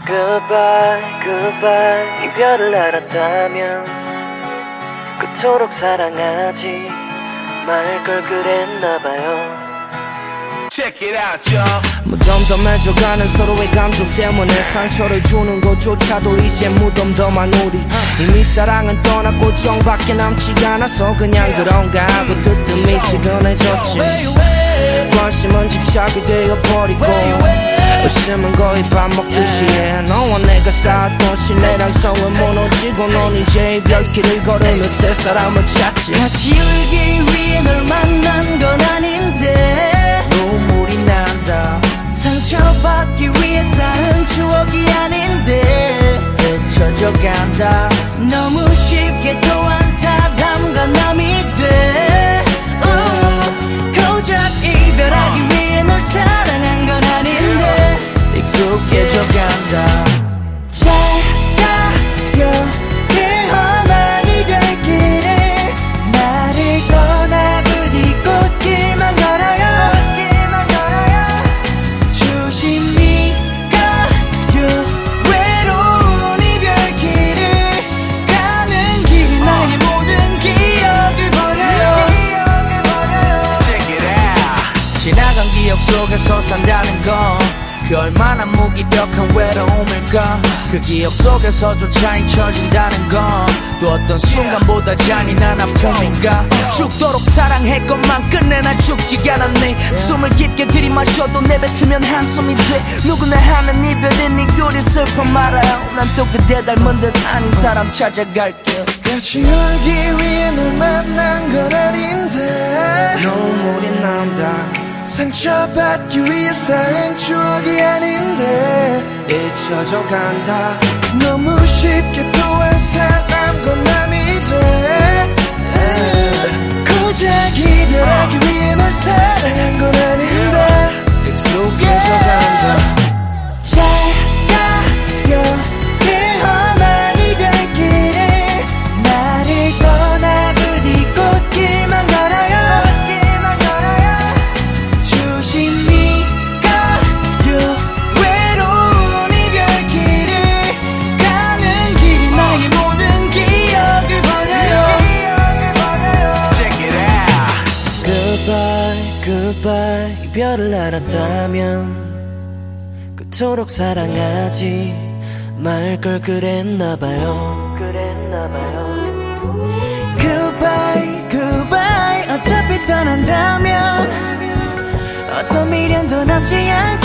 Goodbye, goodbye 이별을 알았다면 그토록 사랑하지 말 걸 그랬나봐요. Check it out, y'all. 무덤덤해져가는 서로의 감정 때문에 상처를 주는 것조차도 이제 무덤덤한 우리. 이미 사랑은 떠났고 정밖에 남지가 않아서 그냥 그런가 하고 뜨뜻미 주변해졌지 관심은 집착이 되어버리고 웃음은 거의 밥 먹듯이 해. 너와 내가 쌓았던 신뢰랑 성은 무너지고 넌 이제 이별길을 걸으며 새 사람을 찾지. 같이 울기 위해 널 만난 건 아닌데. 눈물이 난다. 상처받기 위해 쌓은 추억이 아닌데. 잊혀져 간다. 너무 다잘 가요 그 험한 이별길을 나를 떠나 부디 꽃길만 걸어요. 조심히 가요 외로운 이별길을 가는 길 나의 모든 기억을 버려요. Check. 지나간 기억 속에서 산다는 건 그 얼마나 무기력한 외로움일까 그 기억 속에서조차 잊혀진다는 건 또 어떤 순간보다 잔인한 아픔인가? 죽도록 사랑했건만 끝내 난 죽지 않았네. 숨을 깊게 들이마셔도 내뱉으면 한숨이 돼. 누구나 하는 이별은 이 꼴이 슬퍼 말아요. 난 또 그대 닮은 듯 아닌 사람 찾아갈게. 같이 울기 위해 널 만난 건 아닌데. 눈물이 난다 상처받기 위해 쌓은 추억이 아닌데 잊혀져 간다. 너무 쉽게 또한 사람과 남이 돼. 으, 고작 이별하기 위해 널 사랑한 건 Goodbye, goodbye. 이별을 알았다면 그토록 사랑하지 말 걸 그랬나봐요. 그랬나봐요. Goodbye, goodbye. 어차피 떠난다면 어떤 미련도 남지 않게